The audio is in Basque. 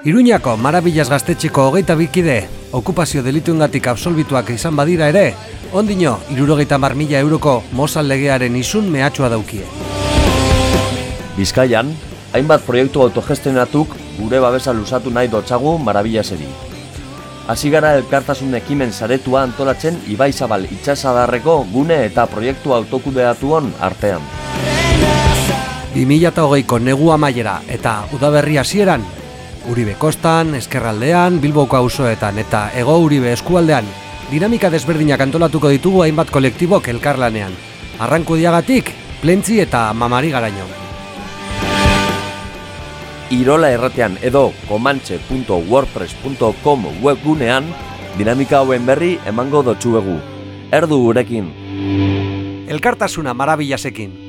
Iruñako Marabillas gaztetxeko hogeita bikide, okupazio delituengatik absolbituak izan badira ere, ondino, irurogeita mar mila euroko mozal legearen izun mehatxua daukie. Bizkaian, hainbat proiektu autogestionatuk gure babesa lusatu nahi dotzagu Marabillaseri. Hasi gara elkartasun ekimen saretua antolatzen Ibai Zabal itxasadarreko gune eta proiektu autokudeatuon artean. 2008ko negu amaiera eta udaberri hasieran Uribe Kostan, Eskerraldean, Bilboko auzoetan eta Ego Uribe eskualdean dinamika desberdinak antolatuko ditugu hainbat kolektibok elkarlanean. Arranku diagatik, plentzi eta mamari garaino. Irola erratean edo komantxe.wordpress.com webgunean dinamika hauen berri emango dotxuegu. Erdu gurekin. Elkartasuna marabillasekin.